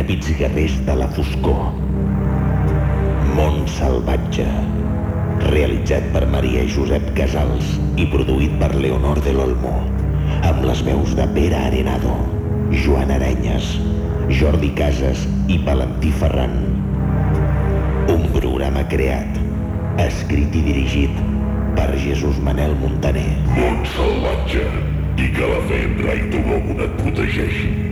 intrèpids guerrers de la foscor. Mont salvatge. Realitzat per Maria Josep Casals i produït per Leonor de l'Olmo. Amb les veus de Pere Arenado, Joan Arenyes, Jordi Casas i Valentí Ferran. Un programa creat, escrit i dirigit per Jesús Manel Montaner. Mont salvatge. I que la fe en Rai Tologun et protegeixi.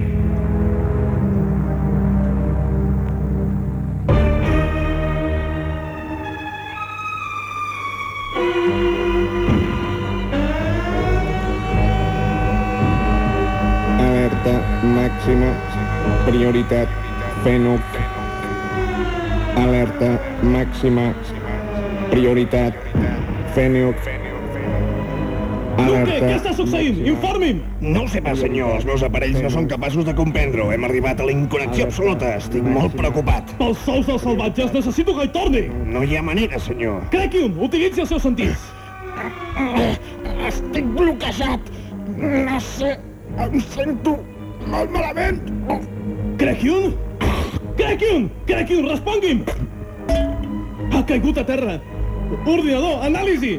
Prioritat. Fènuc. Alerta màxima. Prioritat. Fènuc. Duque, què està succeint? Informi'm! No ho sé pas, senyor. Els meus aparells no són capaços de comprendre-ho. Hem arribat a la inconnexió absoluta. Estic molt preocupat. Pels sous dels salvatges necessito que hi torni! No hi ha manera, senyor. Crequium, utilitzi els seus sentits. Estic bloquejat. No sé... Em sento molt malament. Crequium? Crequium! Crequium, respongui'm! Ha caigut a terra. Ordinador, anàlisi!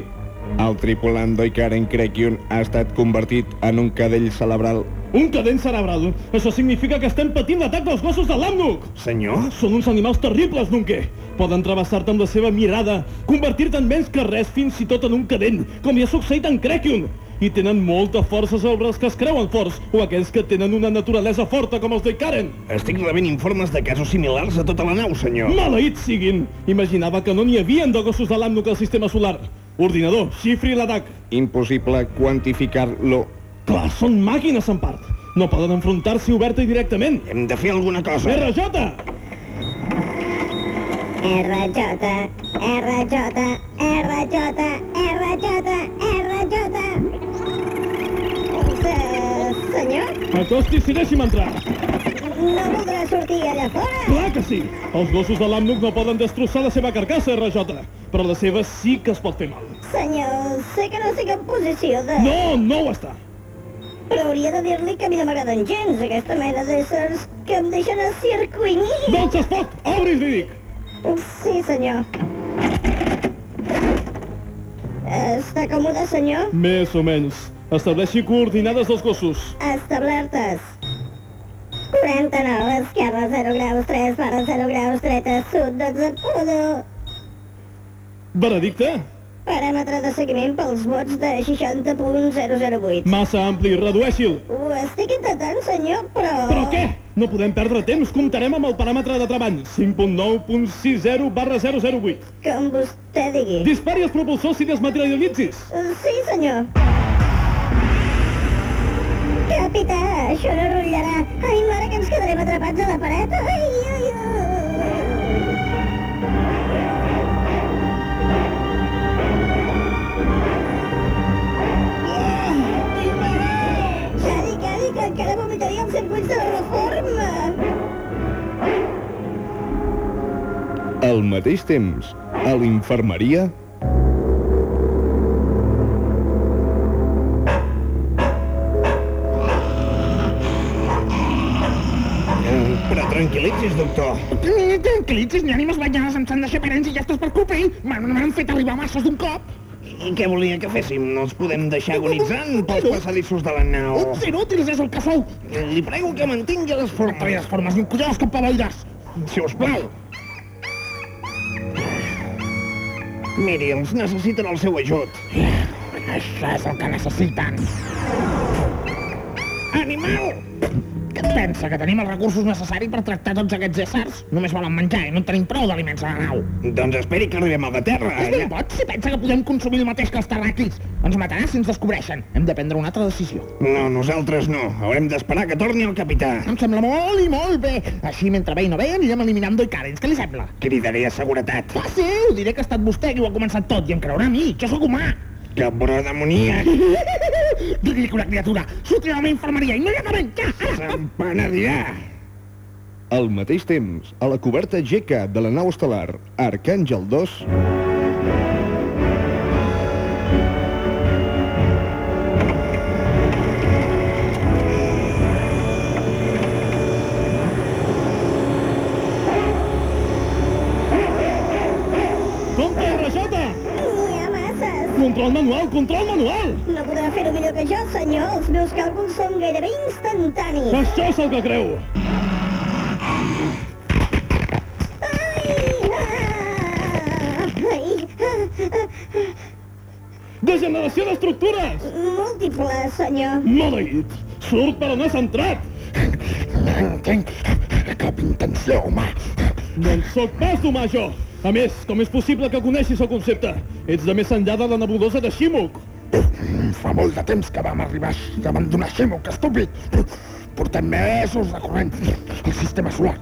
El tripulant d'Oikaren Krekyun ha estat convertit en un cadell cerebral. Un cadent cerebral. Això significa que estem patint l'atac dels gossos de l'Amnuk. Senyor? Són uns animals terribles, Nunke. Poden travessar-te amb la seva mirada, convertir-te en menys que res fins i tot en un cadent, com hi ha succeït en Krekyun. I tenen molta força sobre els que es creuen forts, o aquells que tenen una naturalesa forta com els d'Ikaren. Estic rebent informes de casos similars a tota la nau, senyor. Maleïts siguin! Imaginava que no n'hi havien de gossos de l'Amnuk al sistema solar. Ordinador, xifri l'atac. Impossible quantificar-lo. Clar, són màquines en part. No poden enfrontar-s'hi oberta i directament. Hem de fer alguna cosa. RJ! RJ, RJ, RJ, RJ, RJ. Se- Senyor, Acosti's i deixi'm entrar. no voldrà sortir allà fora? Clar que sí. Els gossos de l'Amnuk no poden destrossar la seva carcassa, RJ. Però la seva sí que es pot fer mal. Senyor, sé que no estic en posició de... No, no ho està. Però hauria de dir-li que a mi no m'agraden gens aquesta mena d'éssers que em deixen a circuinir. Doncs es pot! Obris, li dic! Sí, senyor. Està còmode, senyor? Més o menys. Estableixi coordinades dels gossos. Establertes. 49, esquerra 0 graus 3, barra 0 graus, dreta, sud, 12, pudo. Veredicte? Paràmetre de seguiment pels vots de 60.008. Massa ampli, redueixi'l. Ho estic intentant, senyor, però... Però què? No podem perdre temps, comptarem amb el paràmetre de treball. 5.9.60 barra 008. Com vostè digui. Dispari els propulsors i desmaterialitzis. Sí, senyor. Capità, això no rotllarà. Ai, mare, que ens quedarem atrapats a la paret. Ai, ai, ai. Mateix temps, a l'infermeria... Però tranquil·litzis, doctor. Tranquil·litzis, ni ànimes banyades em s'han deixat parents i ja estàs per culpa. M'han fet arribar masses d'un cop. I què volia que féssim? No els podem deixar agonitzant pels passadissos de la nau. Uns inútils és el que sou. Li prego que mantingui les formes. les formes ni un collons que pavaires. Si us plau. Miri, els necessiten el seu ajut. Això és el que necessiten. Animal! Què et pensa, que tenim els recursos necessaris per tractar tots aquests éssers? Només volen menjar i no en tenim prou d'aliments a la nau. Doncs esperi que arribem al de terra. És ben boig si pensa que podem consumir el mateix que els terràquils. Ens matarà si ens descobreixen. Hem de prendre una altra decisió. No, nosaltres no. Haurem d'esperar que torni el capità. Em sembla molt i molt bé. Així, mentre ve i no ve, anirem eliminant Doicarens. Què li sembla? Cridaré a seguretat. Ah, sí, ho diré que ha estat vostè qui ho ha començat tot i em creurà a mi. Jo sóc humà. Cabró demoníac. Digui-li que una criatura sortirà a la infermeria immediatament, ja! Se'n penedirà. Al mateix temps, a la coberta GK de la nau estel·lar Arcàngel 2... Control manual, control manual! No podrà fer-ho millor que jo, senyor. Els meus càlculs són gairebé instantanis. Això és el que creu! Degeneració d'estructures! múltiple, senyor. Maleït! Surt per on has entrat! No entenc cap intenció, home. No en sóc pas d'humà, jo! A més, com és possible que coneixis el concepte? Ets de més enllà de la nebulosa de Shimuk! Fa molt de temps que vam arribar a abandonar Shimuk, estúpid. Portem mesos recorrent el sistema solar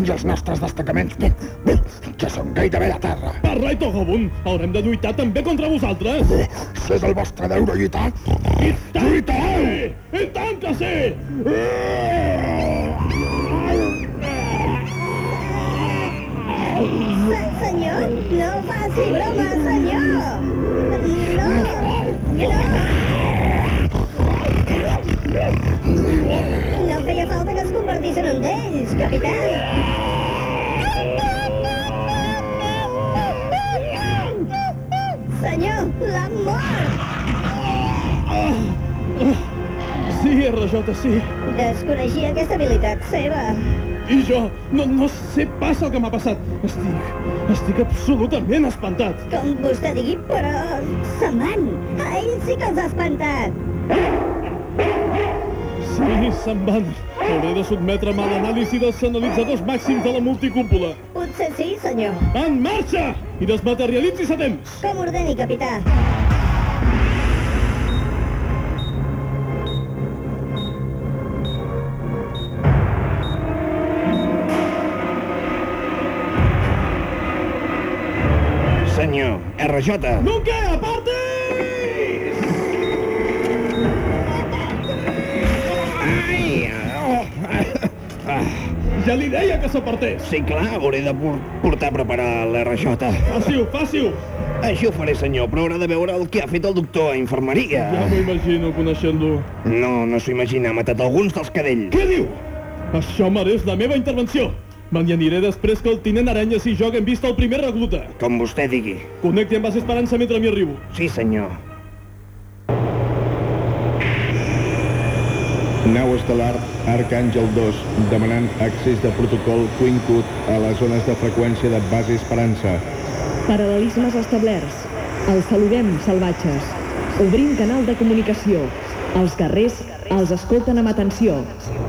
i els nostres destacaments ja són gairebé a terra. Per Raito Gobun, haurem de lluitar també contra vosaltres! Si és el vostre deure lluitar, I tant que sí! I tant que sí! Se- Senyor, no faci broma, senyor. No. No feia falta que es convertís en un d'ells, capità. Senyor, l'ha mort! Sí, RJ, sí. Desconeixia aquesta habilitat seva. I jo no, no sé pas el que m'ha passat. Estic... estic absolutament espantat. Com vostè digui, però... Se'n van. A ell sí que els ha espantat. Sí, se'n van. Hauré de sotmetre'm a l'anàlisi dels analitzadors màxims de la multicúpula. Potser sí, senyor. En marxa! I desmaterialitzis a temps! Com ordeni, capità. Senyor, RJ. Nunca, apartis! Ai, oh, Ja li deia que s'apartés. sí, clar, hauré de por- portar a preparar l'RJ. Faci-ho, faci-ho! Així ho faré, senyor, però haurà de veure el que ha fet el doctor a infermeria. Ja m'ho imagino coneixent-lo. No, no s'ho imagina, ha matat alguns dels cadells. Què diu? Això mereix la meva intervenció. Me n'hi aniré després que el tinent Aranyes i jo haguem vist el primer recluta. Com vostè digui. Connecti amb base Esperança mentre m'hi arribo. Sí, senyor. Nau estel·lar Arcàngel 2 demanant accés de protocol Quincut a les zones de freqüència de base Esperança. Paral·lelismes establerts. Els saludem, salvatges. Obrim canal de comunicació. Els guerrers els escolten amb atenció.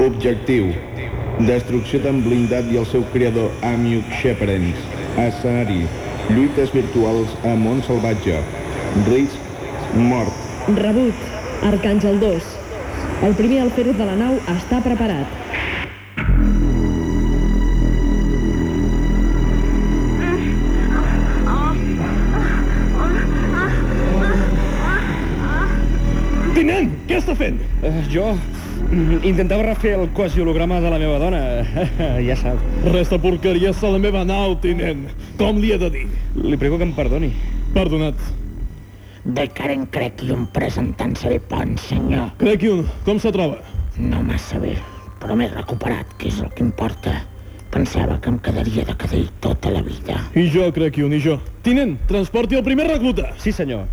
Objectiu. Destrucció d'en blindat i el seu creador Amiuk Sheperens. Escenari. Lluites virtuals a món salvatge. Risc. Mort. Rebut. Arcàngel 2. El primer alferes de la nau està preparat. Tinent, què està fent? Uh, jo intentava refer el quasi holograma de la meva dona. ja sap. Resta porqueries a la meva nau, tinent. Com li he de dir? Li prego que em perdoni. Perdonat. De Karen Crequium presentant-se bé pont, senyor. Crec un, com se troba? No massa bé, però m'he recuperat, que és el que importa. Pensava que em quedaria de cadell tota la vida. I jo, crec un, i jo. Tinent, transporti el primer recluta. Sí, senyor.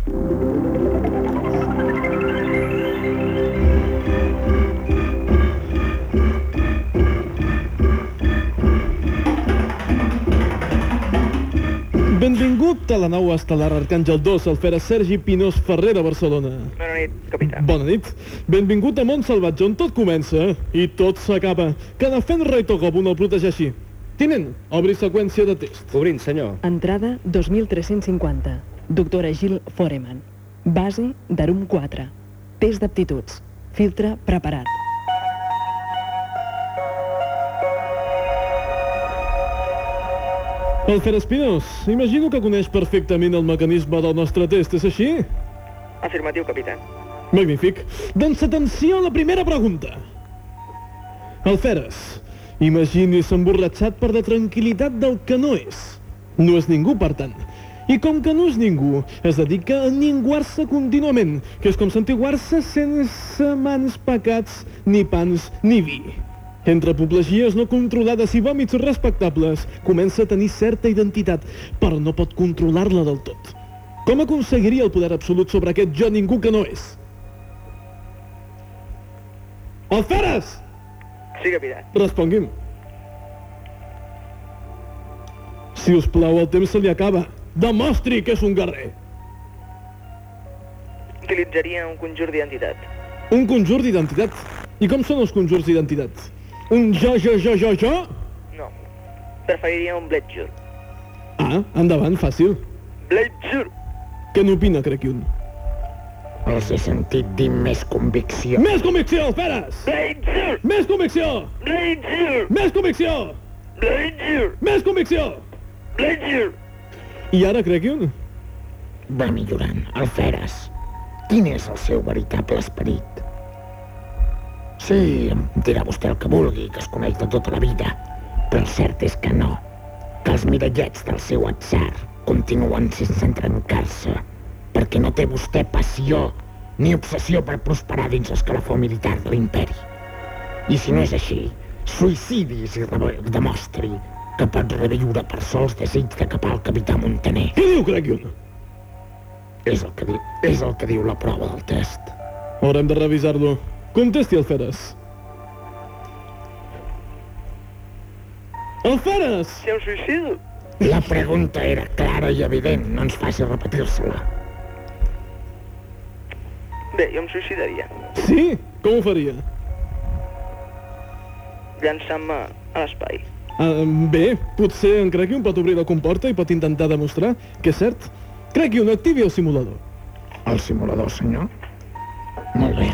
Benvingut a la nau estel·lar Arcàngel 2, el fera Sergi Pinós Ferrer de Barcelona. Bona nit, capità. Bona nit. Benvingut a Mont Salvatge, on tot comença i tot s'acaba. Que defèn Rei Togobun el protegeixi. Tinent, obri seqüència de test. Obrint, senyor. Entrada 2350. Doctora Gil Foreman. Base d'Arum 4. Test d'aptituds. Filtre preparat. El Fer Espinós, imagino que coneix perfectament el mecanisme del nostre test, és així? Afirmatiu, capità. Magnífic. Doncs atenció a la primera pregunta. El Feres, imagini's emborratxat per la tranquil·litat del que no és. No és ningú, per tant. I com que no és ningú, es dedica a ninguar-se contínuament, que és com santiguar-se sense mans pecats, ni pans, ni vi. Entre apoplegies no controlades i vòmits respectables, comença a tenir certa identitat, però no pot controlar-la del tot. Com aconseguiria el poder absolut sobre aquest jo ningú que no és? Alferes! Sí, capità. Respongui'm. Si us plau, el temps se li acaba. Demostri que és un guerrer. Utilitzaria un conjur d'identitat. Un conjur d'identitat. I com són els conjurs d'identitat? Un jo, jo, jo, jo, jo? No. Preferiria un Bledjur. Ah, endavant, fàcil. Bledjur! Què n'opina, crec un? Els he sentit dir més convicció. Més convicció, Feres! Bledjur! Més convicció! Bledjur! Més convicció! Bledjur! Més convicció! Bledjur! I ara, crec un? Va millorant. Alferes, quin és el seu veritable esperit? Sí, em dirà vostè el que vulgui, que es coneix de tota la vida, però el cert és que no, que els mirallets del seu atzar continuen sense entrencar-se, perquè no té vostè passió ni obsessió per prosperar dins l'escalafó militar de l'imperi. I si no és així, suïcidis i demostri que pot reviure per sols desig de capar el capità Montaner. Què diu, un? És el que diu, és el que diu la prova del test. Haurem de revisar-lo. Contesti, Alferes. Alferes! Ser un suïcidi? La pregunta era clara i evident, no ens faci repetir-se-la. Bé, jo em suïcidaria. Sí? Com ho faria? Llançant-me a l'espai. Uh, bé, potser en Crec pot obrir la comporta i pot intentar demostrar que és cert. Crec activi el simulador. El simulador, senyor? Molt bé.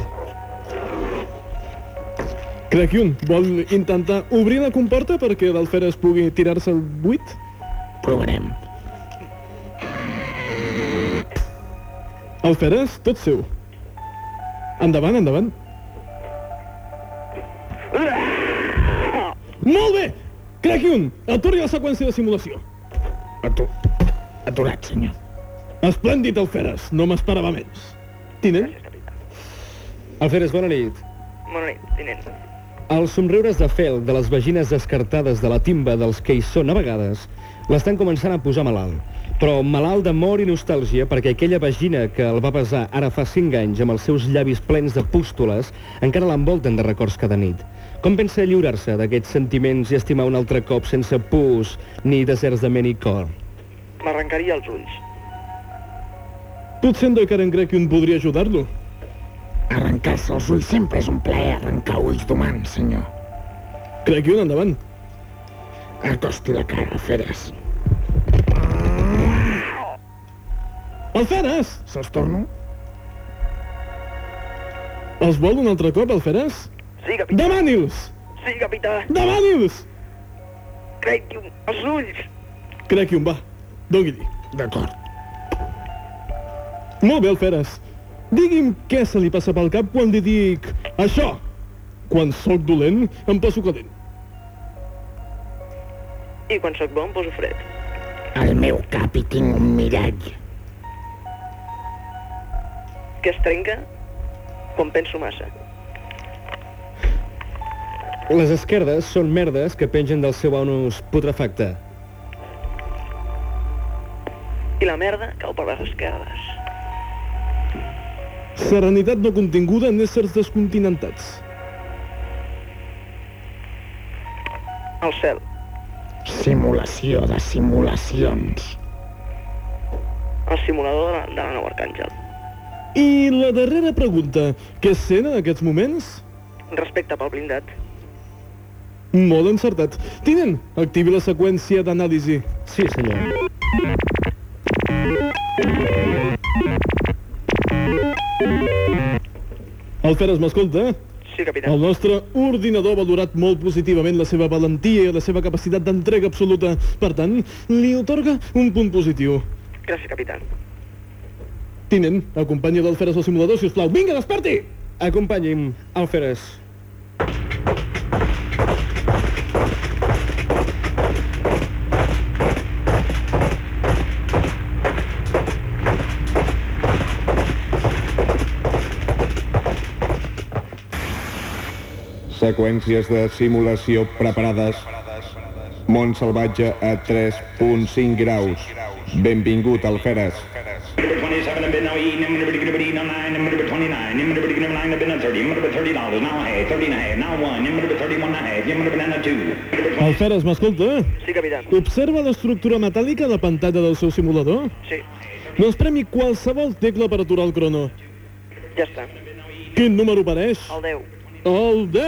Crec vol intentar obrir la comporta perquè l'Alferes pugui tirar-se el buit? Provarem. Alferes, tot seu. Endavant, endavant. Molt bé! Crec aturi la seqüència de simulació. Atu... Aturat, senyor. Esplèndid, Alferes. No m'esperava menys. Tinent? Alferes, bona nit. Bona nit, tinent. Els somriures de fel de les vagines descartades de la timba dels que hi són a vegades l'estan començant a posar malalt. Però malalt d'amor i nostàlgia perquè aquella vagina que el va pesar ara fa cinc anys amb els seus llavis plens de pústoles encara l'envolten de records cada nit. Com pensa lliurar-se d'aquests sentiments i estimar un altre cop sense pus ni deserts de ment i cor? M'arrencaria els ulls. Potser en Karen crec que un podria ajudar-lo. Arrencar-se els ulls sempre és un plaer, arrencar ulls d'humans, senyor. Crec que un endavant. Acosti la cara, Feres. Alferes! Se'ls torno? Els vol un altre cop, Alferes? Sí, capità. Demani'ls! Sí, capità. Demani'ls! Crec que els ulls. Crec que un va. Doni-li. D'acord. Molt bé, Alferes. Digui'm què se li passa pel cap quan li dic això. Quan sóc dolent, em poso calent. I quan sóc bo em poso fred. Al meu cap hi tinc un mirall. Que es trenca quan penso massa. Les esquerdes són merdes que pengen del seu anus putrefacte. I la merda cau per les esquerdes. Serenitat no continguda en éssers descontinentats. Al cel. Simulació de simulacions. El simulador de la, de la nou Arcàngel. I la darrera pregunta. Què sent en aquests moments? Respecte pel blindat. Molt encertat. Tinent, activi la seqüència d'anàlisi. Sí, senyor. Alferes, m'escolta? Sí, capità. El nostre ordinador ha valorat molt positivament la seva valentia i la seva capacitat d'entrega absoluta. Per tant, li otorga un punt positiu. Gràcies, capità. Tinent, acompanya l'Alferes al simulador, si us plau. Vinga, desperti! Acompanyi'm, Alferes. Seqüències de simulació preparades. Mont salvatge a 3.5 graus. Benvingut, Alferes. Number 27 have been now eating, number 29, number 29, number 29 have been a 30, number 30 dollars, now a half, 30 and a half, now one, number 31 and a half, number banana two. Alferes, m'escolta? Sí, capità. Observa l'estructura metàl·lica de pantalla del seu simulador? Sí, Doncs premi qualsevol tecla per aturar el crono. ja està. Quin número apareix? El 10. El 10.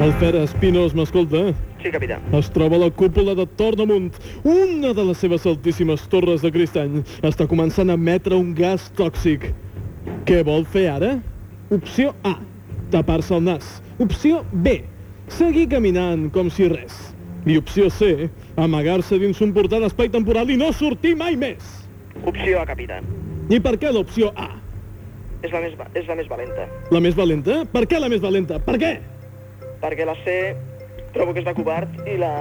El Fera Espinos, m'escolta? Sí, capità. Es troba a la cúpula de Tornamunt. Una de les seves altíssimes torres de cristany està començant a emetre un gas tòxic. Què vol fer ara? Opció A. Tapar-se el nas. Opció B. Seguir caminant com si res. I opció C. Amagar-se dins un portal espai temporal i no sortir mai més. Opció A, capità. I per què l'opció A? És la més, és la més valenta. La més valenta? Per què la més valenta? Per què? Perquè la C trobo que és de covard i la,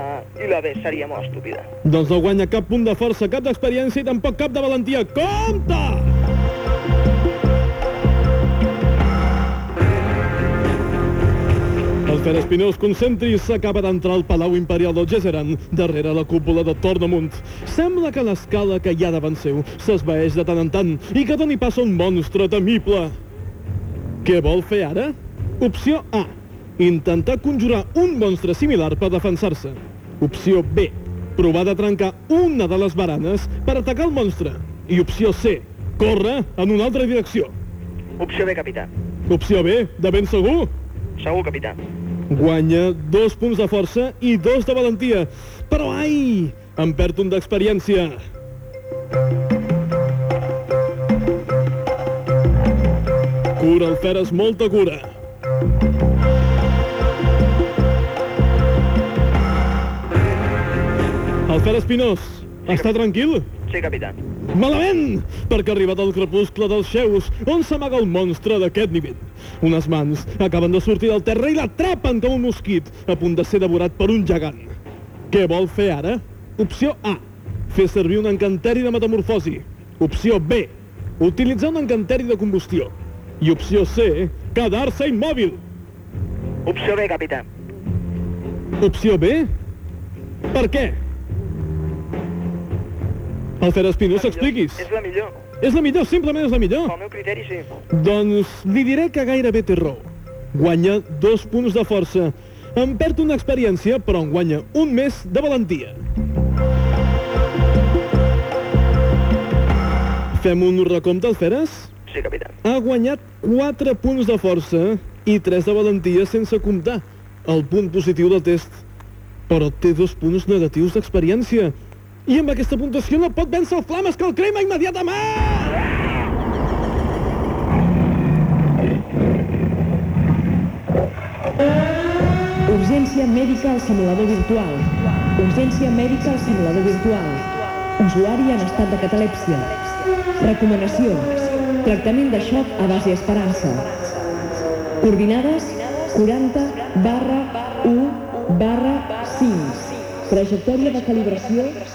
i la B seria molt estúpida. Doncs no guanya cap punt de força, cap d'experiència i tampoc cap de valentia. Compte! El Fer Espinós concentri s'acaba d'entrar al Palau Imperial del Gesseran, darrere la cúpula de Tornamunt. Sembla que l'escala que hi ha davant seu s'esvaeix de tant en tant i que doni pas a un monstre temible. Què vol fer ara? Opció A. Intentar conjurar un monstre similar per defensar-se. Opció B. Provar de trencar una de les baranes per atacar el monstre. I opció C. Córrer en una altra direcció. Opció B, capità. Opció B. De ben segur? Segur, capità. Guanya dos punts de força i dos de valentia. Però, ai, em perd un d'experiència. Cura, el Feres, molta cura. El Fer Espinós, està tranquil? Sí, capità. Malament! Perquè ha arribat el crepuscle dels xeus, on s'amaga el monstre d'aquest nivell. Unes mans acaben de sortir del terra i l'atrapen com un mosquit, a punt de ser devorat per un gegant. Què vol fer ara? Opció A. Fer servir un encanteri de metamorfosi. Opció B. Utilitzar un encanteri de combustió. I opció C. Quedar-se immòbil. Opció B, capità. Opció B? Per què? El Fer Espinós, s'expliquis. És la millor. És la millor, simplement és la millor. Pel meu criteri, sí. Doncs li diré que gairebé té raó. Guanya dos punts de força. Em perd una experiència, però en guanya un més de valentia. Fem un recompte, Alferes? Sí, capità. Ha guanyat 4 punts de força i 3 de valentia sense comptar el punt positiu del test. Però té dos punts negatius d'experiència. I amb aquesta puntuació no pot vèncer el Flames, que el crema immediatament! Urgència mèdica al simulador virtual. Urgència mèdica al simulador virtual. Usuari en estat de catalèpsia. Recomanacions. Tractament de xoc a base esperança. Coordinades 40 barra 1 barra 5. Trajectòria de calibració 7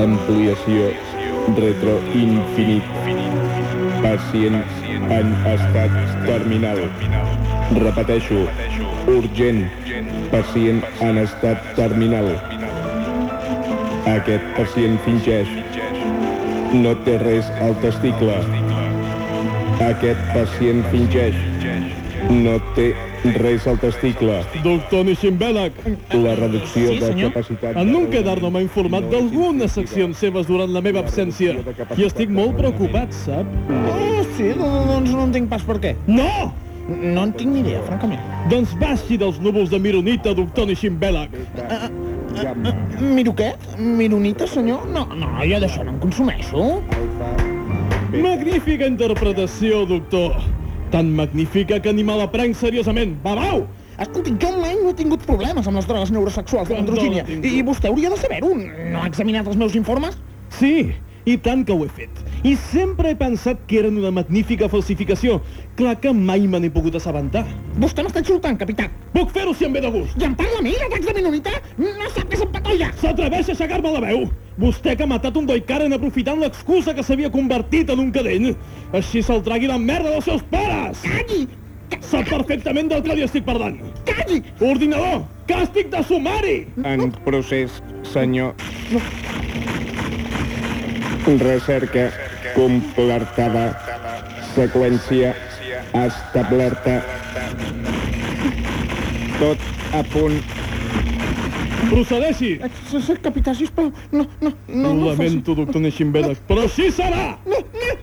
Ampliació retroinfinit. Pacient en estat terminal. Repeteixo, urgent. Pacient en estat terminal. Aquest pacient fingeix. No té res al testicle. Aquest pacient fingeix. No té res al testicle. Doctor Nishimbelak, La reducció Sí, de capacitat... en un quedar-no m'ha informat d'algunes seccions seves durant la meva absència. I estic molt preocupat, sap? Oh, sí, doncs no entenc pas per què. No! No en tinc ni idea, francament. Doncs baixi dels núvols de Mironita, doctor Nishimbelak. Miro què? Mironita, senyor? No, no, jo d'això no en consumeixo. Magnífica interpretació, doctor. Tan magnífica que ni me la prenc seriosament. Babau! Escolti, jo mai no he tingut problemes amb les drogues neurosexuals de l'androgínia. No. I vostè hauria de saber-ho. No ha examinat els meus informes? Sí, i tant que ho he fet. I sempre he pensat que eren una magnífica falsificació. Clar que mai me n'he pogut assabentar. Vostè m'està insultant, capità. Puc fer-ho si em ve de gust. I em parla a mi, d'atacs de minorita? No sap que s'empatolla. S'atreveix a aixecar-me la veu? Vostè que ha matat un Doikaren aprofitant l'excusa que s'havia convertit en un cadent. Així se'l tragui la merda dels seus pares! Calli! Sap perfectament del que li estic parlant. Calli! Ordinador, càstig de sumari! En procés, senyor. Recerca completada. Seqüència establerta. Tot a punt. Procedeixi! Capità, sisplau, no, no, no, Ho no lamento, doctor Neiximbedac, però així serà! No, no,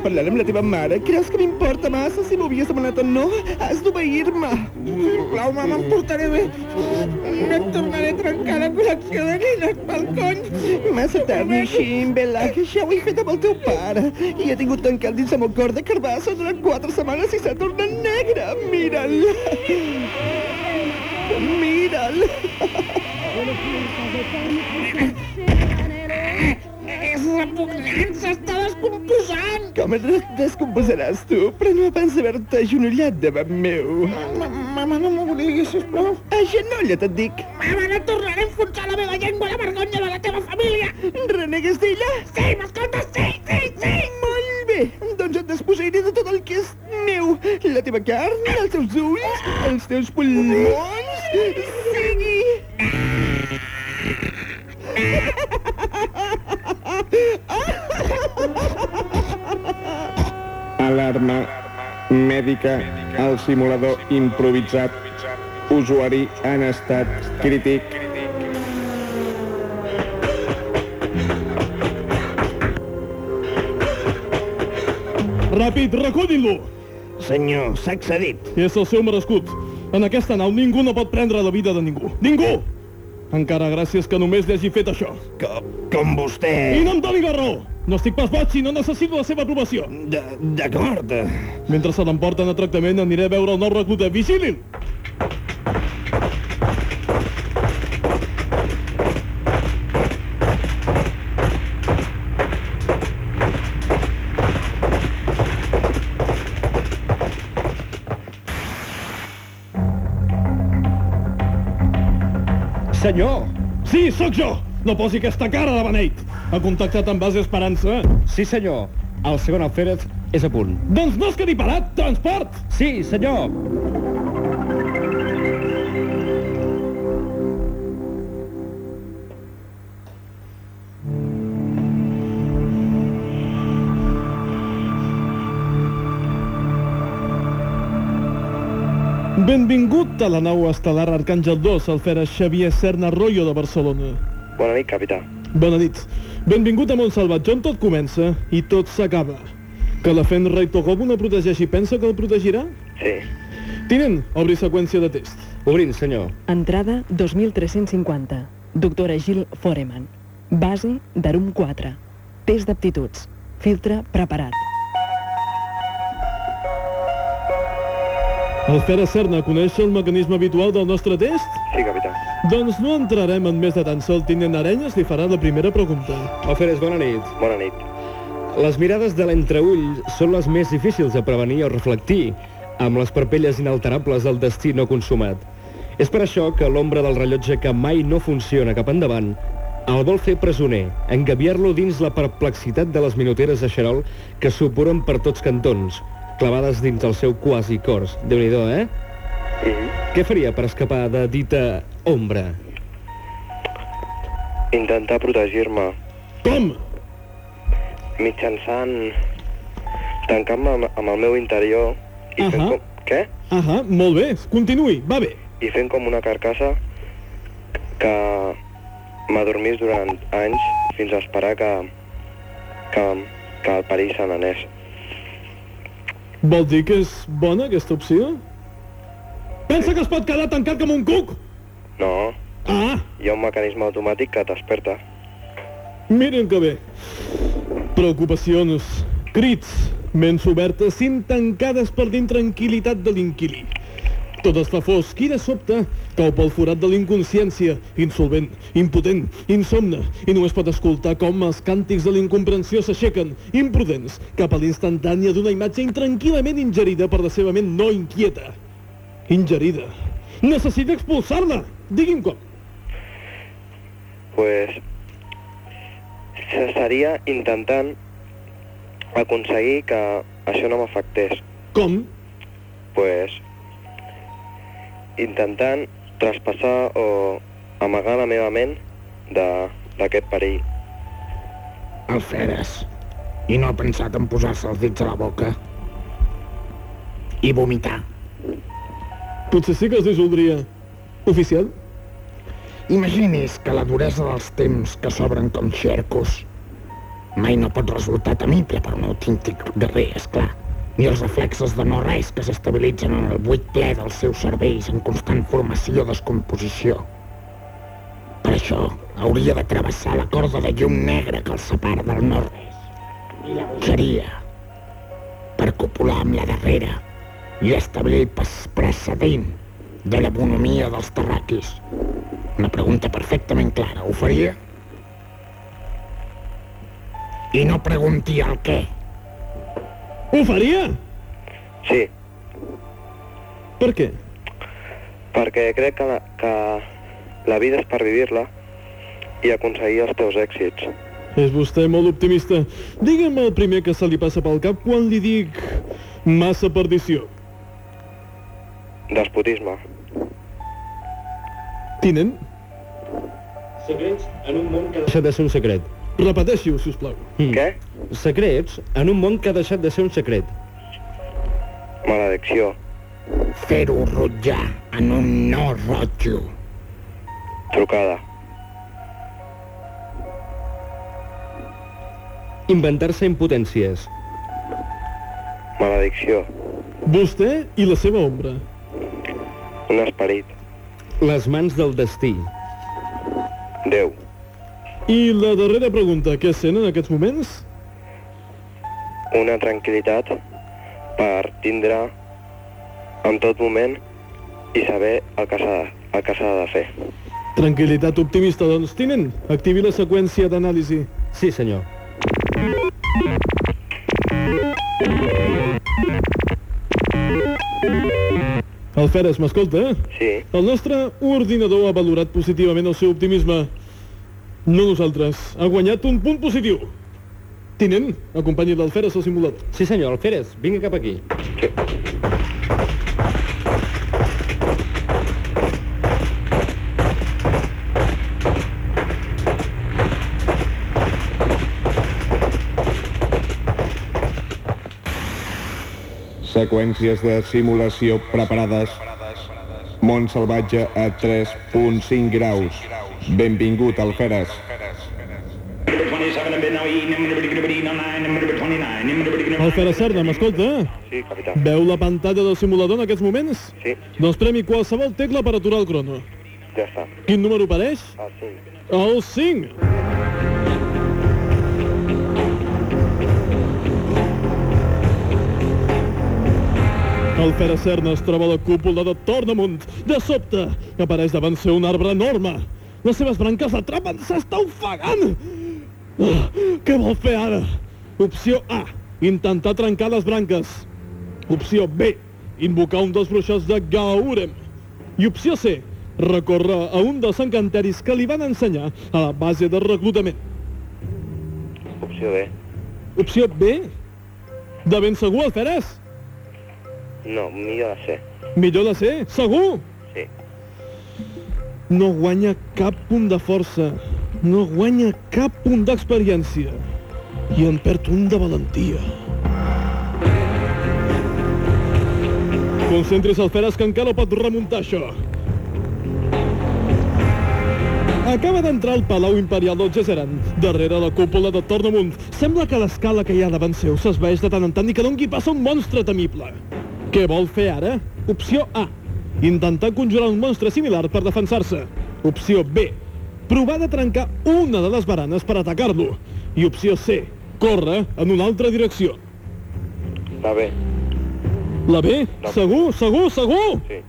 parlant amb la teva mare? Creus que m'importa massa si m'ho havies demanat o no? Has d'obeir-me. Sisplau, mama, em portaré bé. No tornaré a trencar la col·lecció de nines pel cony. Massa tard, Nishim, que això ho he fet amb el teu pare. I he tingut tancat dins el meu cor de carbassa durant quatre setmanes i s'ha tornat negre. Mira'l. Des- descomposaràs tu? Però no abans d'haver-te agenollat davant meu. Ma- Mama, no m'obliguis, sisplau. Agenolla't, et dic. Mama, no tornaré a enfonsar la meva llengua a la vergonya de la teva família. Renegues d'ella? Sí, m'escoltes? Sí, sí, sí. Molt bé, doncs et desposaré de tot el que és meu. La teva carn, els teus ulls, els teus pulmons... mèdica al simulador improvisat. Usuari en estat crític. Ràpid, recullin-lo! Senyor, s'ha accedit. És el seu merescut. En aquesta nau ningú no pot prendre la vida de ningú. Ningú! Encara gràcies que només li hagi fet això. Com, com vostè... I no em doni la raó! No estic pas boig i no necessito la seva aprovació. D'acord. Mentre se l'emporten a tractament, aniré a veure el nou recluta. Vigilin! Senyor! Sí, sóc jo! No posi aquesta cara de beneit! Ha contactat amb base Esperança? Sí, senyor. El segon alférez és a punt. Doncs no es quedi parat! Transport! Sí, senyor! Benvingut a la nau estel·lar Arcàngel 2, el fera Xavier Serna Arroyo de Barcelona. Bona nit, capità. Bona nit. Benvingut a Montsalvat, on tot comença i tot s'acaba. Que la Fen Rei Togobo no protegeixi pensa que el protegirà? Sí. Tinent, obri seqüència de test. Obrint, senyor. Entrada 2350. Doctora Gil Foreman. Base d'Arum 4. Test d'aptituds. Filtre preparat. El Fera Serna coneix el mecanisme habitual del nostre test? Sí, capità. Doncs no entrarem en més detalls. El tinent Arenyes li farà la primera pregunta. Alférez, bona nit. Bona nit. Les mirades de l'entreull són les més difícils de prevenir o reflectir, amb les parpelles inalterables del destí no consumat. És per això que l'ombra del rellotge que mai no funciona cap endavant el vol fer presoner, engaviar-lo dins la perplexitat de les minuteres de xarol que supuren per tots cantons, clavades dins el seu quasi cors. déu nhi eh? Mhm. Què faria per escapar de dita ombra? Intentar protegir-me Com? mitjançant... tancant-me amb, amb el meu interior i fent Ahà. com... Què? Ahà, molt bé. Continuï, va bé. I fent com una carcassa que m'adormís durant anys fins a esperar que, que, que el perill se n'anés. Vol dir que és bona aquesta opció? Pensa que es pot quedar tancat com un cuc? No, Ah, hi ha un mecanisme automàtic que t'esperta. miren que bé. Preocupacions, crits, ments obertes, sint tancades per d'intranquil·litat de l'inquilí. Tot es fa fosc i de sobte cau pel forat de l'inconsciència, insolvent, impotent, insomne, i només pot escoltar com els càntics de l'incomprensió s'aixequen, imprudents, cap a l'instantània d'una imatge intranquil·lament ingerida per la seva ment no inquieta. Ingerida. Necessita expulsar-la! Digui'm com. pues, se- seria intentant aconseguir que això no m'afectés. Com? Pues, intentant traspassar o amagar la meva ment de- d'aquest perill. Alferes. I no ha pensat en posar-se els dits a la boca? I vomitar. Potser sí que es dissoldria. Oficial? Imagini's que la duresa dels temps que s'obren com xercos mai no pot resultar temible per un autèntic guerrer, és clar. Ni els reflexes de no res que s'estabilitzen en el buit ple dels seus cervells en constant formació descomposició. Per això hauria de travessar la corda de llum negra que el separa del no-res i la bogeria per copular amb la darrera i establir el precedent de la bonomia dels terraquis. Una pregunta perfectament clara. Ho faria? I no pregunti el què. Ho faria? Sí, Per què? perquè crec que la, que la vida és per viure-la i aconseguir els teus èxits. És vostè molt optimista. Digue'm el primer que se li passa pel cap quan li dic massa perdició. Despotisme. Tinent? Secrets en un món que ha deixat de ser un secret. Repeteixi-ho, si us plau. Mm. Què? Secrets en un món que ha deixat de ser un secret. Maledicció. Fer-ho rotllar en un no rotllo. Trucada. Inventar-se impotències. Maledicció. Vostè i la seva ombra. Un esperit. Les mans del destí. Déu. I la darrera pregunta, què sent en aquests moments? Una tranquil·litat per tindre en tot moment i saber el que s'ha el que s'ha de fer. Tranquilitat optimista, doncs. Tinent, activi la seqüència d'anàlisi. Sí, senyor. Alferes, m'escolta? Sí. El nostre ordinador ha valorat positivament el seu optimisme. No nosaltres. Ha guanyat un punt positiu. Tinent, acompanyi l'Alferes al simulador. Sí, senyor, Alferes, vingui cap aquí. Seqüències de simulació preparades. Mont salvatge a 3.5 graus. Benvingut, Alferes. Number 27 have been now eaten, number 29, number 29, number Alferes Serna, m'escolta? Sí, capità. Veu la pantalla del simulador en aquests moments? Sí, Doncs premi qualsevol tecla per aturar el crono. ja està. Quin número apareix? El 5. El 5. El Pere Serna es troba a la cúpula de Tornamunt. De sobte, apareix davant seu un arbre enorme. Les seves branques l'atrapen, s'està ofegant. Què vol fer ara? Opció A, intentar trencar les branques. Opció B, invocar un dels bruixos de Gaurem. I opció C, recórrer a un dels encanteris que li van ensenyar a la base de reclutament. Opció B. Opció B? De ben segur, Alferes? No, millor de ser. Millor de ser? Segur? Sí. No guanya cap punt de força. No guanya cap punt d'experiència. I en perd un de valentia. Concentris, Alferes, que encara pot remuntar això. Acaba d'entrar al Palau Imperial del Gesseran, darrere la cúpula de Tornamunt. Sembla que l'escala que hi ha davant seu s'esvaeix de tant en tant i que dongui passa un monstre temible. Què vol fer ara? Opció A. Intentar conjurar un monstre similar per defensar-se. Opció B. Provar de trencar una de les baranes per atacar-lo. I opció C. Córrer en una altra direcció. La B. La B? Segur, segur, segur? Sí.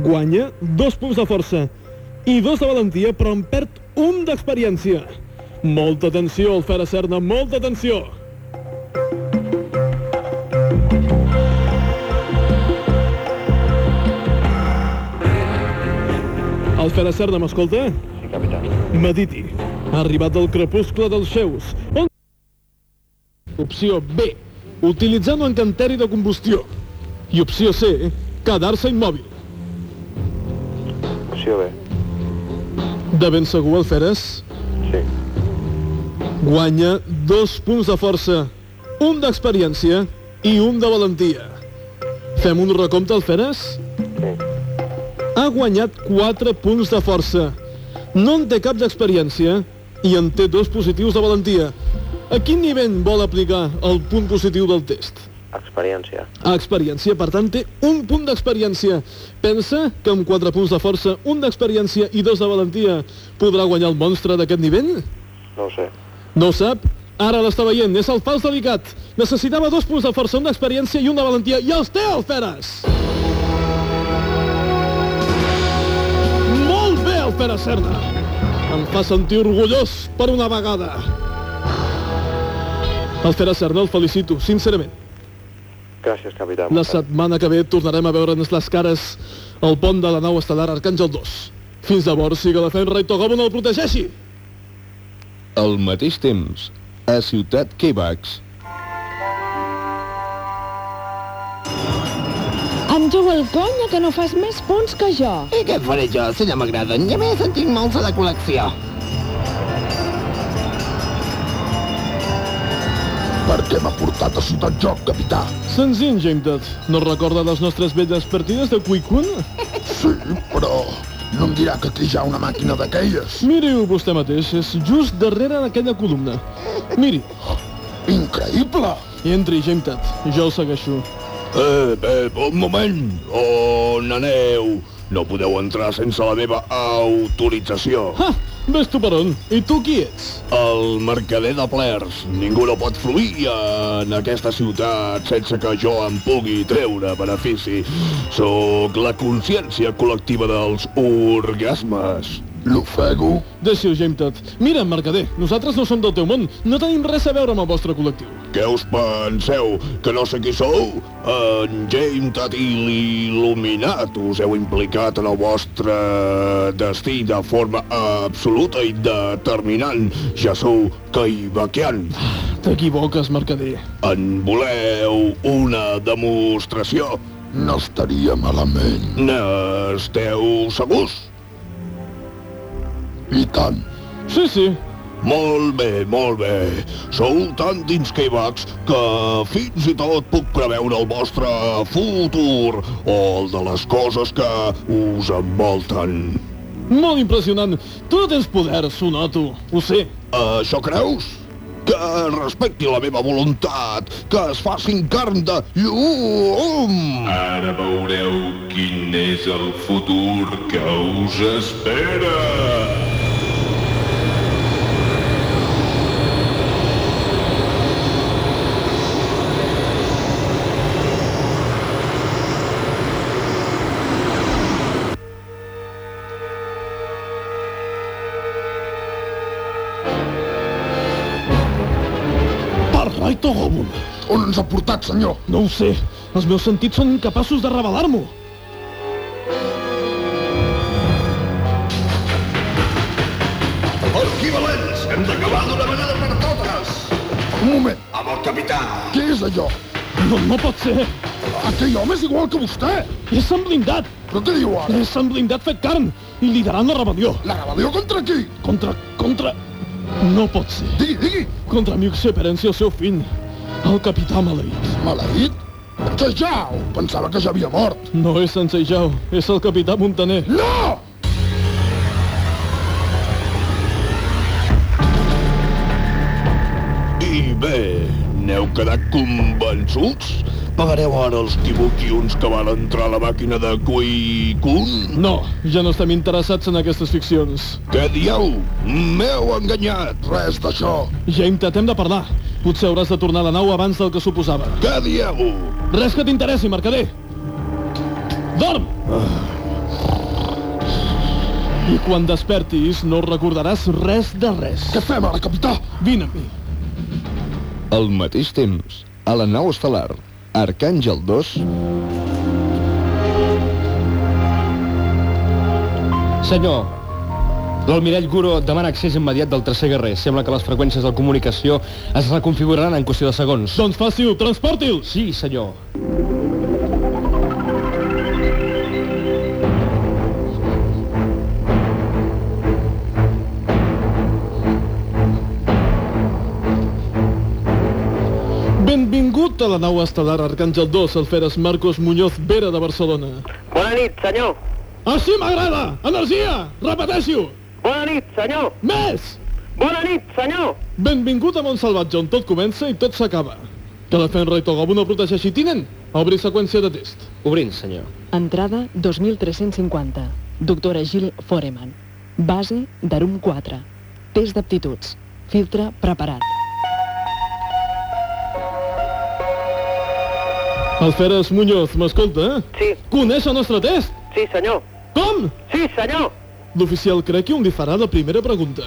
Guanya dos punts de força i dos de valentia, però en perd un d'experiència. Molta atenció, Alfera Serna, molta atenció. Alfera Serna, m'escolta? Sí, capità. Mediti. Ha arribat el crepuscle dels xeus. On... Opció B. Utilitzar un encanteri de combustió. I opció C. Quedar-se immòbil. Opció B. De ben segur, Alferes? Sí. Guanya dos punts de força, un d'experiència i un de valentia. Fem un recompte, Alferes? Sí. Guanyat 4 punts de força. No en té cap d'experiència i en té dos positius de valentia. A quin nivell vol aplicar el punt positiu del test? Experiència. A experiència, per tant, té un punt d'experiència. Pensa que amb 4 punts de força, un d'experiència i dos de valentia podrà guanyar el monstre d'aquest nivell? No ho sé. No ho sap? Ara l'està veient, és el fals delicat. Necessitava dos punts de força, un d'experiència i un de valentia, i els té, el Feres! El Feres Serna! Em fa sentir orgullós per una vegada. El Feres Serna, el felicito, sincerament. Gràcies, capità. La setmana que ve tornarem a veure'ns les cares al pont de la nau estel·lar Arcàngel 2. Fins llavors, siga la fent Rei Togobun el protegeixi! Al mateix temps, a Ciutat Quebacs, Jugo el conya que no fas més punts que jo. I què faré jo, si no m'agraden? I a més en tinc molts a la col·lecció. Per què m'ha portat a Ciutat Joc, capità? Senzill, Jametot. No recorda les nostres velles partides de Quickun? Sí, però no em dirà que aquí hi ha una màquina d'aquelles. Miri-ho vostè mateix, és just darrere d'aquella columna. Miri. Increïble! Entri, Jametot. Jo el segueixo. Eh, eh, un moment. On aneu? No podeu entrar sense la meva autorització. Ha! Ves tu per on? I tu qui ets? El mercader de plers. Ningú no pot fluir en aquesta ciutat sense que jo em pugui treure benefici. Sóc la consciència col·lectiva dels orgasmes. L'ofego? Deixi-ho, Jametot. Mira, mercader, nosaltres no som del teu món. No tenim res a veure amb el vostre col·lectiu. Què us penseu? Que no sé qui sou? En James Tat i l'il·luminat us heu implicat en el vostre destí de forma absoluta i determinant. Ja sou caibaquian. T'equivoques, mercader. En voleu una demostració? No estaria malament. N'esteu segurs? I tant. Sí, sí. Molt bé, molt bé. Sou tan dins K-Bucks que fins i tot puc preveure el vostre futur o el de les coses que us envolten. Molt impressionant. Tu no tens poders, ho noto. Ho sé. Això creus? Que respecti la meva voluntat, que es facin carn de llum. Ara veureu quin és el futur que us espera. Togobun. On ens ha portat, senyor? No ho sé. Els meus sentits són incapaços de revelar-m'ho. Aquí, valents! Hem d'acabar d'una vegada per totes! Un moment. Amb el capità! Què és allò? No, no pot ser. Aquell home és igual que vostè. És en blindat. Però què diu ara? És en blindat fet carn i liderant la rebel·lió. La rebel·lió contra qui? Contra... contra... No pot ser. Digui, digui. Contra i el seu fill, el capità maleït. Maleït? Sejau! Pensava que ja havia mort. No és en Sejau, és el capità Montaner. No! I bé, n'heu quedat convençuts? Pagareu ara els Kibukiuns que van entrar a la màquina de Kui-kun? No, ja no estem interessats en aquestes ficcions. Què dieu? M'heu enganyat, res d'això. Ja intentem de parlar. Potser hauràs de tornar a la nau abans del que suposava. Què dieu? Res que t'interessi, mercader. Dorm! I quan despertis no recordaràs res de res. Què fem ara, capità? Vine amb mi. Al mateix temps, a la nau estel·lar, Arcàngel 2... Senyor, l'almirall Guro demana accés immediat del tercer guerrer. Sembla que les freqüències de comunicació es reconfiguraran en qüestió de segons. Doncs faci-ho, transporti'l! Sí, senyor. Benvingut a la nau estel·lar Arcàngel 2, el Feres Marcos Muñoz Vera de Barcelona. Bona nit, senyor. Així m'agrada! Energia! Repeteixo! Bona nit, senyor. Més! Bona nit, senyor. Benvingut a Montsalvatge, on tot comença i tot s'acaba. Que la Fenra i Togobo no protegeixi Tinen. Obri seqüència de test. Obrint, senyor. Entrada 2350. Doctora Gil Foreman. Base d'Arum 4. Test d'aptituds. Filtre preparat. El Feres Muñoz, m'escolta? eh? Sí. Coneix el nostre test? Sí, senyor. Com? Sí, senyor. L'oficial Crequium li farà la primera pregunta.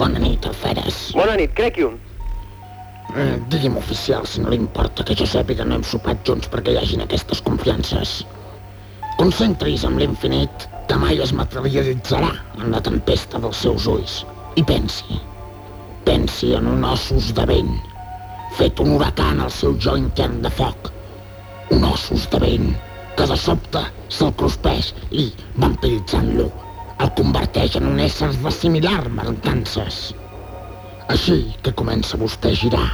Bona nit, Alferes. Bona nit, Crequium. Eh, digui'm, oficial, si no li importa que jo sàpiga no hem sopat junts perquè hi hagin aquestes confiances. Concentri's amb l'infinit que mai es materialitzarà en la tempesta dels seus ulls. I pensi. Pensi en un ossos de vent, fet un huracan al seu jo intern de foc. Un ossos de vent que de sobte se'l cruspeix i, vampiritzant-lo, el converteix en un ésser de similar mancances. Així que comença vostè a girar,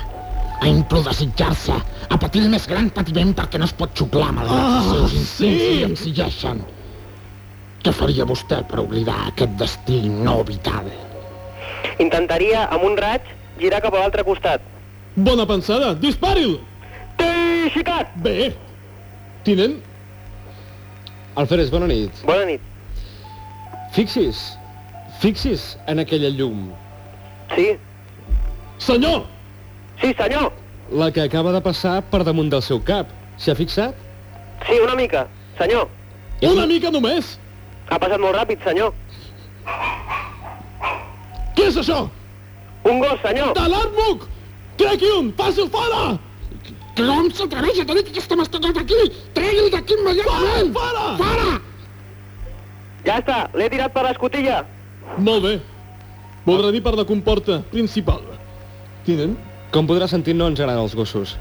a implodesitjar-se, a patir el més gran patiment perquè no es pot xuclar malgrat Ah, els seus instints sí! li exigeixen. Què faria vostè per oblidar aquest destí no vital? Intentaria, amb un raig, girar cap a l'altre costat. Bona pensada, dispari'l! T'he xicat! Bé. Tinent, Alferes, bona nit. Bona nit. Fixis, fixis en aquella llum. Sí. senyor! Sí, senyor. La que acaba de passar per damunt del seu cap. S'hi ha fixat? Sí, una mica. Senyor. Una mica només! Ha passat molt ràpid, senyor. Què és això? Un gos, senyor. Talat-Muc! Crequium, faci'l fora! Com s'atreveix a tenir aquesta mastegada aquí? Tregui d'aquí immediatament! Fora! Fora! Ja està, l'he tirat per l'escotilla. Molt bé. Voldrà dir per la comporta principal. Tinent? Com podrà sentir, no ens agraden els gossos.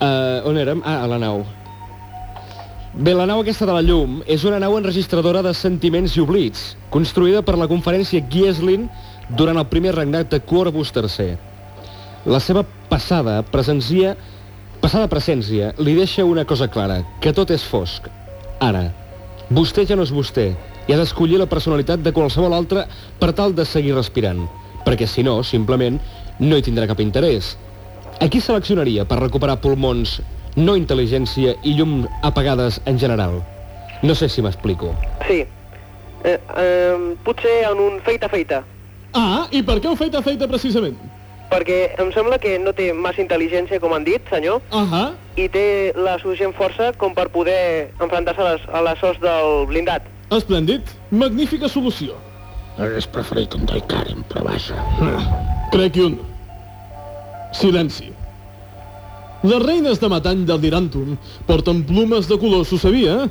Uh, on érem? Ah, a la nau. Bé, la nau aquesta de la llum és una nau enregistradora de sentiments i oblits, construïda per la conferència Gieslin durant el primer regnat de Corvus III. La seva passada presencia, passada presència li deixa una cosa clara, que tot és fosc. Ara, vostè ja no és vostè i ha d'escollir la personalitat de qualsevol altre per tal de seguir respirant, perquè si no, simplement, no hi tindrà cap interès. A qui seleccionaria per recuperar pulmons, no intel·ligència i llum apagades en general? No sé si m'explico. Sí. Eh, eh, potser en un feita-feita. Ah, i per què ho feita feita precisament? Perquè em sembla que no té massa intel·ligència, com han dit, senyor, Ahà. i té la suficient força com per poder enfrontar-se a les, a les sos del blindat. Esplèndid. Magnífica solució. Hagués preferit un Daikaren, però vaja. Crec que un. Silenci. Les reines de Matany del Dirantum porten plumes de colors, ho sabia?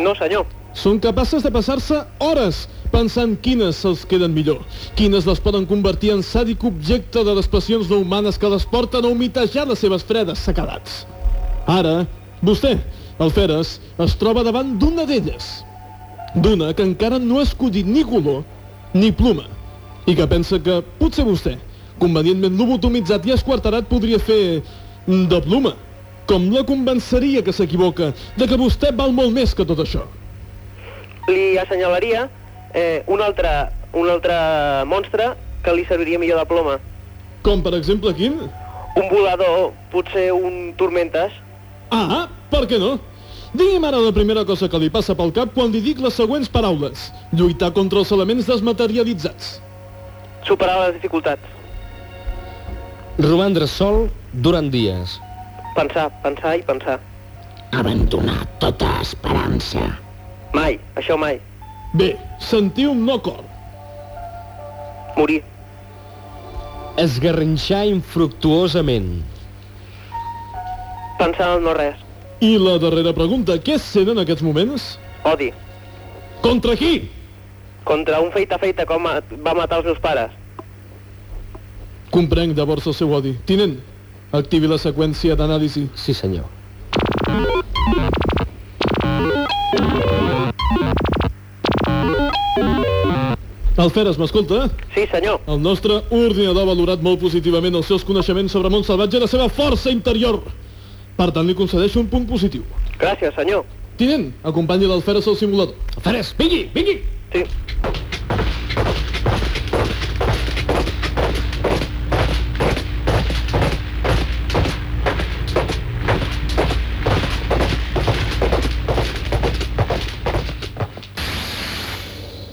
No, senyor. Són capaces de passar-se hores pensant quines se'ls queden millor, quines les poden convertir en sàdic objecte de les passions no humanes que les porten a humitejar les seves fredes secadats. Ara, vostè, el Feres, es troba davant d'una d'elles. D'una que encara no ha escollit ni color ni pluma, i que pensa que potser vostè, convenientment lobotomitzat i esquarterat, podria fer de pluma. Com la convenceria que s'equivoca, de que vostè val molt més que tot això? Li assenyalaria eh, un, altre, un altre monstre que li serviria millor de ploma. Com, per exemple, quin? Un volador, potser un tormentes. Ah, per què no? Digui'm ara la primera cosa que li passa pel cap quan li dic les següents paraules. Lluitar contra els elements desmaterialitzats. Superar les dificultats. Romandre sol durant dies. Pensar, pensar i pensar. Abandonar tota esperança. Mai, això mai. Bé, sentir un no cor. Morir. Esgarrinxar infructuosament. Pensar en no res. I la darrera pregunta, què sent en aquests moments? Odi. Contra qui? Contra un feita feita com va matar els meus pares. Comprenc llavors el seu odi. Tinent, activi la seqüència d'anàlisi. Sí, senyor. Alferes, m'escolta? Sí, senyor. El nostre ordinador ha valorat molt positivament els seus coneixements sobre món salvatge i la seva força interior. Per tant, li concedeixo un punt positiu. Gràcies, senyor. Tinent, acompanyi l'Alferes al simulador. Alferes, vingui, vingui! Sí.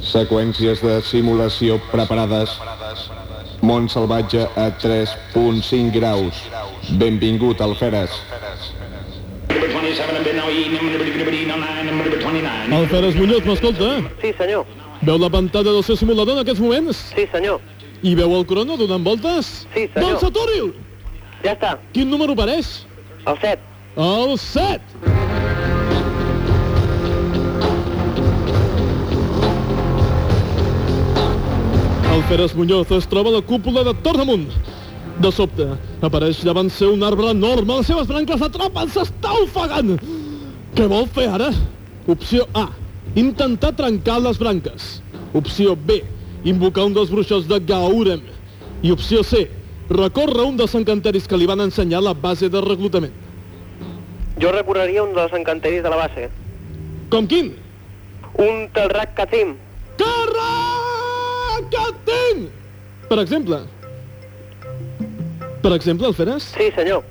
Seqüències de simulació preparades. Món salvatge a 3.5 graus. Benvingut, Alferes. Number 27 and been now eating, number 29, number 29. Alferes Muñoz, m'escolta? Sí, senyor. Veu la pantalla del seu simulador en aquests moments? Sí, senyor. I veu el crono donant voltes? Sí, senyor. Doncs aturi'l! Ja està. Quin número apareix? El 7. El 7! Alferes Muñoz es troba a la cúpula de Tornamunt. De sobte, apareix davant seu un arbre enorme, les seves branques l'atrapen, s'està ofegant! Què vol fer ara? Opció A. Intentar trencar les branques. Opció B. Invocar un dels bruixos de Gaurem. I opció C. Recórrer un dels encanteris que li van ensenyar la base de reclutament. Jo recorreria un dels encanteris de la base. Com quin? Un Telrac Katim. Catim! Per exemple. Per exemple, Alferes? Sí, senyor.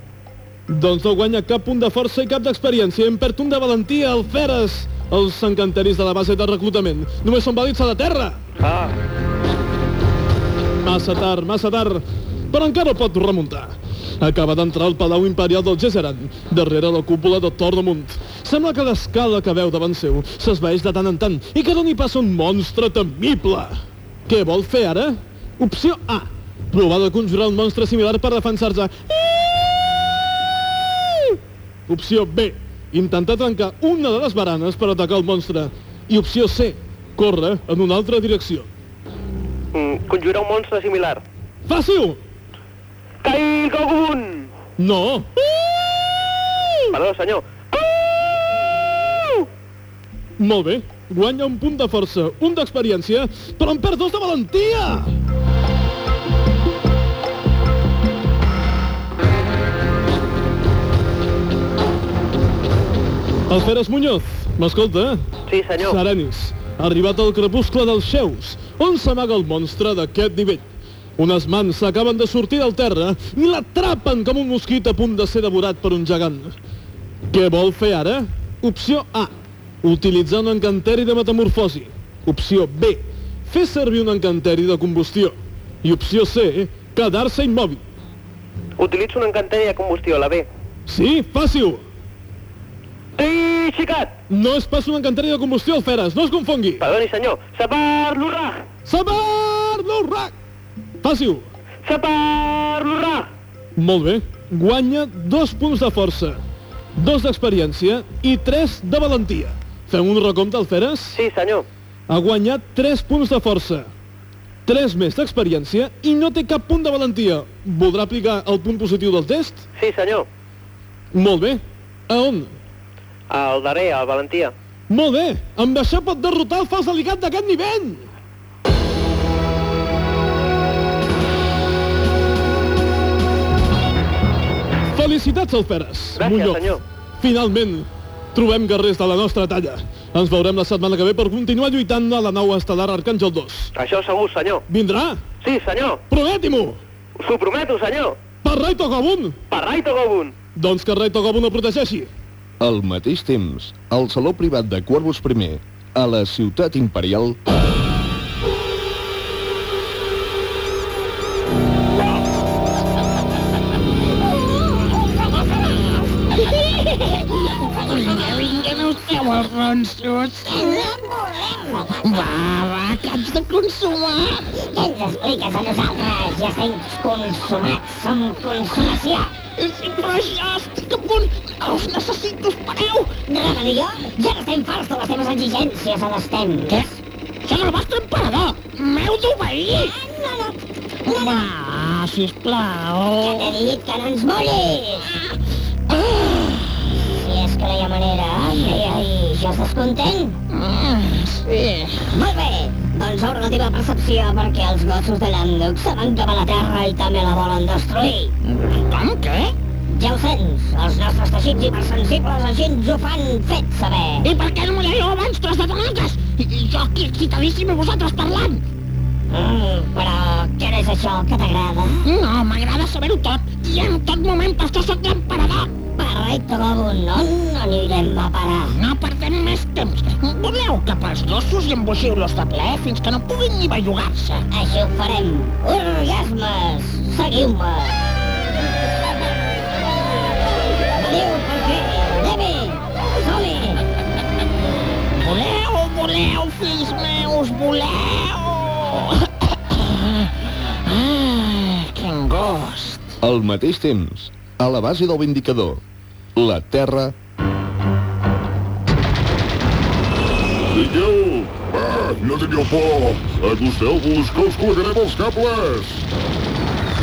Doncs no guanya cap punt de força i cap d'experiència. Em perd un de valentia, Alferes. Els encanteris de la base de reclutament. Només són vàlids a la Terra. Ah. Massa tard, massa tard. Però encara pot remuntar. Acaba d'entrar al Palau Imperial del Gesseran, darrere la cúpula de Tornamunt. Sembla que l'escala que veu davant seu s'esvaeix de tant en tant i que doni pas a un monstre temible. Què vol fer ara? Opció A. Provar de conjurar un monstre similar per defensar-se. Opció B. Intentar trencar una de les baranes per atacar el monstre. I opció C. Córrer en una altra direcció. Mm, conjurar un monstre similar. Fàcil! Kail Gogun! No! Perdó, senyor. Molt bé. Guanya un punt de força, un d'experiència, però en perd dos de valentia! Alferes Muñoz, m'escolta? Sí, senyor. Serenis, ha arribat el crepuscle dels xeus, on s'amaga el monstre d'aquest nivell. Unes mans acaben de sortir del terra i l'atrapen com un mosquit a punt de ser devorat per un gegant. Què vol fer ara? Opció A. Utilitzar un encanteri de metamorfosi. Opció B. Fer servir un encanteri de combustió. I opció C. Quedar-se immòbil. Utilitzo un encanteri de combustió, la B. Sí, fàcil. Ei, xicat! No és pas un encanteri de combustió, Alferes, no es confongui. Perdoni, senyor. Sapar l'urrà! Sabar l'urrà! Fàcil. Sapar l'urrà! Molt bé. Guanya dos punts de força, dos d'experiència i tres de valentia. Fem un recompte, Alferes? Sí, senyor. Ha guanyat 3 punts de força, 3 més d'experiència i no té cap punt de valentia. Voldrà aplicar el punt positiu del test? Sí, senyor. Molt bé. A on? El darrer, el Valentia. Molt bé. Amb això pot derrotar el fals delicat d'aquest nivell. Felicitats, Alferes. Gràcies, Muñoz. senyor. Finalment, trobem guerrers de la nostra talla. Ens veurem la setmana que ve per continuar lluitant a la nau estel·lar Arcàngel 2. Això segur, senyor. Vindrà? Sí, senyor. Prometi-m'ho! S'ho prometo, senyor. Per Rai Togobun! Per Rai Togobun! Doncs que Rai Togobun el protegeixi. Al mateix temps, al Saló Privat de Corvus I, a la Ciutat Imperial... Vinga, no esteu els ronsos. Va, va, que haig de consumar. Què ens expliques a nosaltres? Ja estem consumats, som consumació. Sí, però ja estic a punt. Els necessito, espereu. Granadillo, ja no estem farts de les teves exigències a les temps. Què? Soc el vostre emperador. M'heu d'obeir. No, no, Va, sisplau. ja t'he dit que no ens mullis. És que no hi ha manera, ai, ai, ai, ja estàs content? Ah, sí. Molt bé, doncs obre la teva percepció perquè els gossos de Landuk saben que va a la Terra i també la volen destruir. Com, què? Ja ho sents, els nostres teixits hipersensibles així ens ho fan fet saber. I per què no m'ho dèieu abans, tros de tomaques? I, i jo aquí excitadíssim i vosaltres parlant. Mm, però què és això que t'agrada? No, m'agrada saber-ho tot. I en tot moment per això sóc l'emperador. Perfecte, Lobo, no anirem a parar. No perdem més temps. Voleu cap als gossos i emboixiu-los de ple fins que no puguin ni bellugar-se. Així ho farem. Orgasmes! Seguiu-me! Veniu per aquí! Anem-hi! Som-hi! Voleu, voleu, fills meus, voleu! Ah, quin gost. Al mateix temps, a la base del Vindicador, la Terra... Vingueu! Va, no tingueu por! Acosteu-vos, que us col·locarem els cables!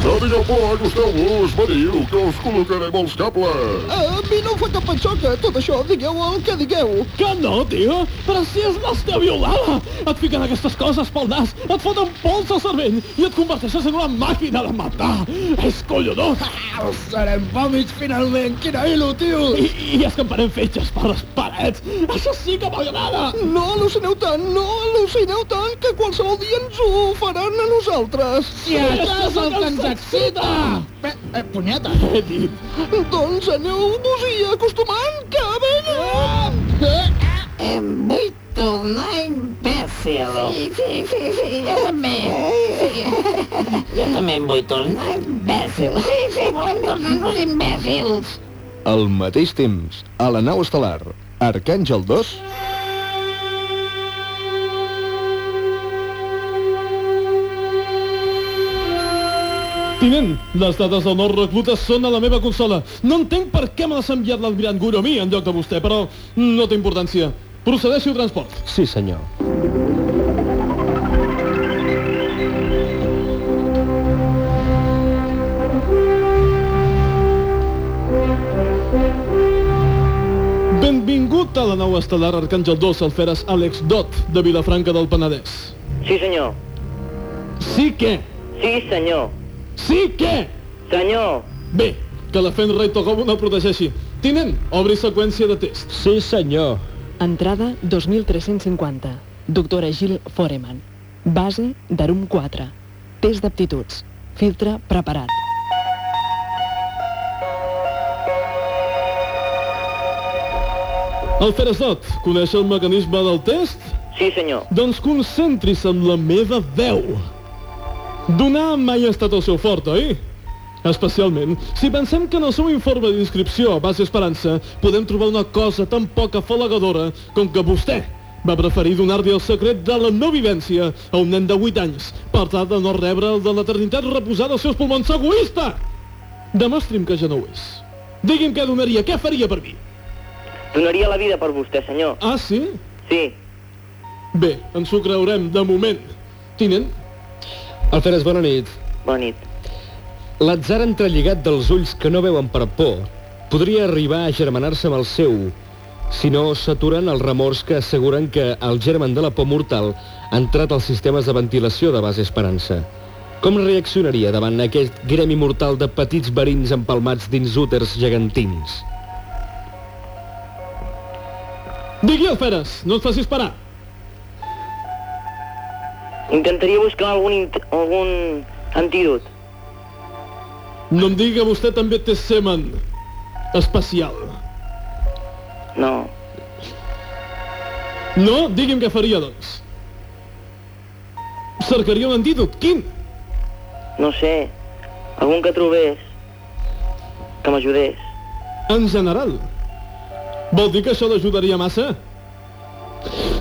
No tingueu por, acosteu-vos! Veniu, que us col·locarem els cables! A mi no em fa cap patxoca, tot això, digueu el que digueu. Que no, tio? Però si és l'hòstia violada! Et fiquen aquestes coses pel nas, et foten pols al cervell i et converteixes en una màquina de matar! És collonós! Els serem vòmits, finalment, quina il·lu, tio! I, I escamparem fetges per les parets! Això sí que m'agrada! No al·lucineu tant, no al·lucineu tant, que qualsevol dia ens ho faran a nosaltres. Si això és el que ens excita! Eh, eh, punyeta. He dit. Doncs aneu-vos-hi acostumant, que venen! Em vull tornar imbècil. Sí, sí, sí, sí, jo també. Sí. Jo també em vull tornar imbècil. Sí, sí, volem tornar-nos imbècils. Al mateix temps, a la nau estel·lar, Arcàngel 2... Tinent, les dades del nou reclutes són a la meva consola. No entenc per què me les ha enviat l'almirant Guromi en lloc de vostè, però no té importància. Procedeixi al transport. Sí, senyor. Benvingut a la nau estel·lar Arcàngel 2 Alferes Àlex Dot, de Vilafranca del Penedès. Sí, senyor. Sí què? Sí, senyor. Sí què? Senyor. Bé, que la Fenray Togobo no protegeixi. Tinent, obri seqüència de test. Sí, senyor. Entrada 2350. Doctora Gil Foreman. Base d'Arum 4. Test d'aptituds. Filtre preparat. Alferes Dot, coneix el mecanisme del test? Sí, senyor. Doncs concentris en la meva veu. Donar mai ha estat el seu fort, oi? Especialment, si pensem que en el seu informe d'inscripció a base Esperança podem trobar una cosa tan poc afalagadora com que vostè va preferir donar-li el secret de la no vivència a un nen de 8 anys per tal de no rebre el de l'eternitat reposada als seus pulmons egoista. Demostri'm que ja no ho és. Digui'm què donaria, què faria per mi? Donaria la vida per vostè, senyor. Ah, sí? Sí. Bé, ens ho creurem, de moment. Tinent? Alferes, bona nit. Bona nit. L'atzar entrelligat dels ulls que no veuen per por podria arribar a germanar-se amb el seu si no s'aturen els remors que asseguren que el germen de la por mortal ha entrat als sistemes de ventilació de base Esperança. Com reaccionaria davant aquest gremi mortal de petits verins empalmats dins úters gegantins? Digui, Alferes, no et facis parar. Intentaria buscar algun, algun antídot. No em digui que vostè també té semen especial. No. No? Digui'm què faria, doncs. Cercaria un antídot. Quin? No sé. Algun que trobés. Que m'ajudés. En general. Vol dir que això l'ajudaria massa?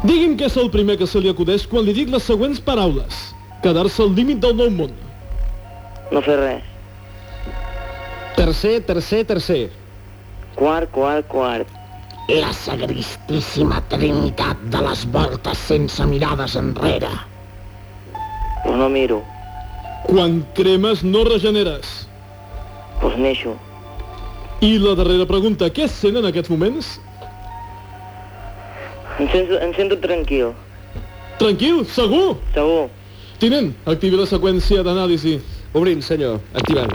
Digui'm què és el primer que se li acudeix quan li dic les següents paraules. Quedar-se al límit del nou món. No fer res. Tercer, tercer, tercer. Quart, quart, quart. La sagristíssima trinitat de les voltes sense mirades enrere. Però no miro. Quan cremes no regeneres. Pues neixo. I la darrera pregunta, què sent en aquests moments? Em sento, em sento tranquil. Tranquil? Segur? Segur. Tinent, activi la seqüència d'anàlisi. Obrint, senyor. Activant.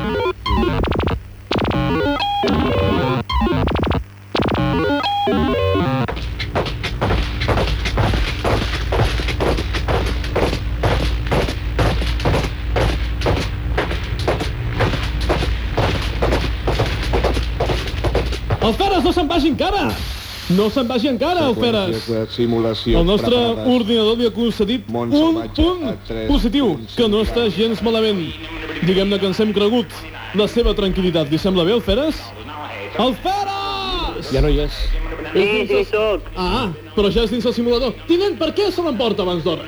El Feres no se'n vagi encara! No se'n vagi encara, el Feres! Seqüències de simulació El nostre preparades. ordinador li ha concedit un punt positiu, que no està gens malament. Diguem-ne que ens hem cregut la seva tranquil·litat. Li sembla bé, el Feres? El Feres! Ja no hi és. Sí, sí, soc. Ah, però ja és dins el simulador. Tinent, per què se l'emporta abans d'hora?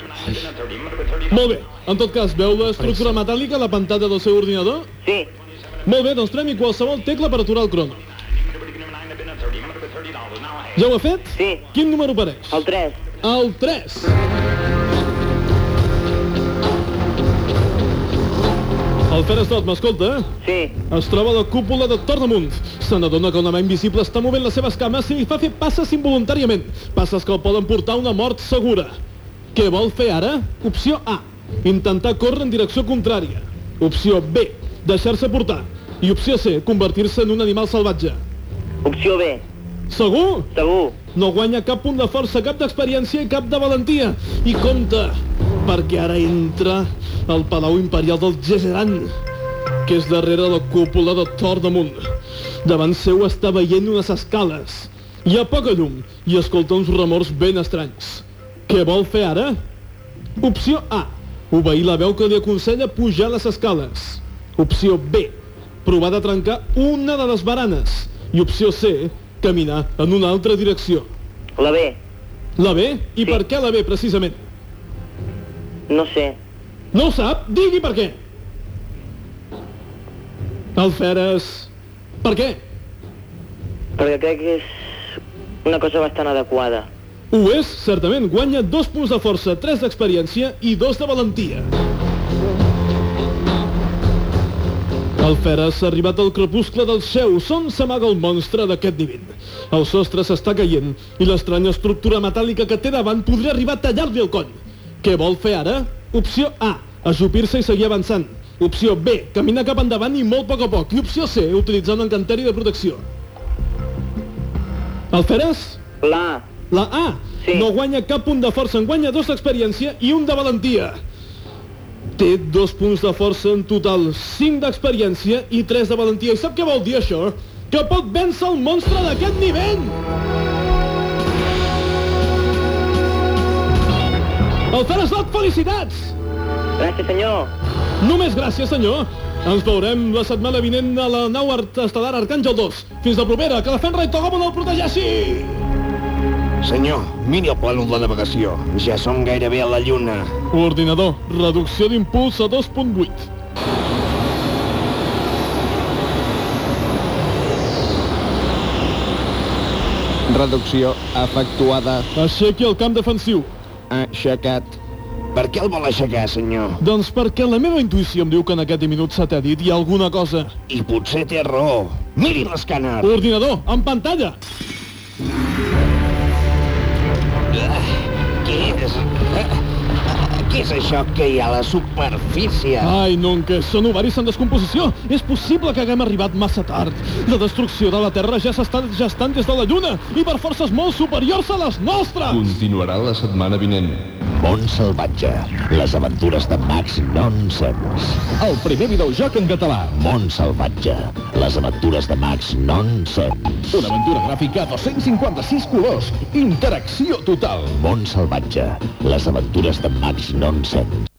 Molt bé. En tot cas, veu l'estructura metàl·lica a la pantalla del seu ordinador? Sí. Molt bé, doncs premi qualsevol tecla per aturar el crono. Ja ho ha fet? Sí. Quin número apareix? El 3. El 3. El Feres Dot, m'escolta? Sí. Es troba a la cúpula de Tornamunt. Se n'adona que una mà invisible està movent les seves cames i li fa fer passes involuntàriament. Passes que el poden portar a una mort segura. Què vol fer ara? Opció A. Intentar córrer en direcció contrària. Opció B. Deixar-se portar. I opció C. Convertir-se en un animal salvatge. Opció B. Segur? Segur. No guanya cap punt de força, cap d'experiència i cap de valentia. I compte, perquè ara entra al Palau Imperial del Gesseran, que és darrere la cúpula de Tor damunt. Davant seu està veient unes escales. Hi ha poca llum i escolta uns remors ben estranys. Què vol fer ara? Opció A. Obeir la veu que li aconsella pujar les escales. Opció B. Provar de trencar una de les baranes. I opció C. Caminar en una altra direcció. La B. La B? I per què la B, precisament? No sé. No ho sap? Digui per què. Alferes... Per què? Perquè crec que és una cosa bastant adequada. Ho és, certament. Guanya dos punts de força, tres d'experiència i dos de valentia. El Feres ha arribat al crepuscle del Zeus, on s'amaga el monstre d'aquest nivell. El sostre s'està caient i l'estranya estructura metàl·lica que té davant podria arribar a tallar-li el coll. Què vol fer ara? Opció A, ajupir-se i seguir avançant. Opció B, caminar cap endavant i molt a poc a poc. I opció C, utilitzar un encanteri de protecció. El Feres? La A. La A. Sí. No guanya cap punt de força, en guanya dos d'experiència i un de valentia. Té dos punts de força en total, cinc d'experiència i tres de valentia. I sap què vol dir això? Que pot vèncer el monstre d'aquest nivell! El Feresot, felicitats! Gràcies, senyor. Només gràcies, senyor. Ens veurem la setmana vinent a la nau estel·lar Arcàngel 2. Fins la propera, que la Fenra i Togomon el protegeixi! Senyor, miri el plànol de navegació. Ja som gairebé a la lluna. Ordinador, reducció d'impuls a 2.8. Reducció efectuada. Aixequi el camp defensiu. Aixecat. Per què el vol aixecar, senyor? Doncs perquè la meva intuïció em diu que en aquest minut satèl·lit hi ha alguna cosa. I potser té raó. Miri l'escàner. Ordinador, en pantalla. Què Què és això que hi ha a la superfície? Ai, nunca, són ovaris en descomposició. És possible que haguem arribat massa tard. La destrucció de la Terra ja s'està gestant des de la Lluna i per forces molt superiors a les nostres. Continuarà la setmana vinent. Món salvatge. Les aventures de Max Nonsense. El primer videojoc en català. Món salvatge. Les aventures de Max Nonsense. Una aventura gràfica a 256 colors. Interacció total. Món salvatge. Les aventures de Max Nonsense.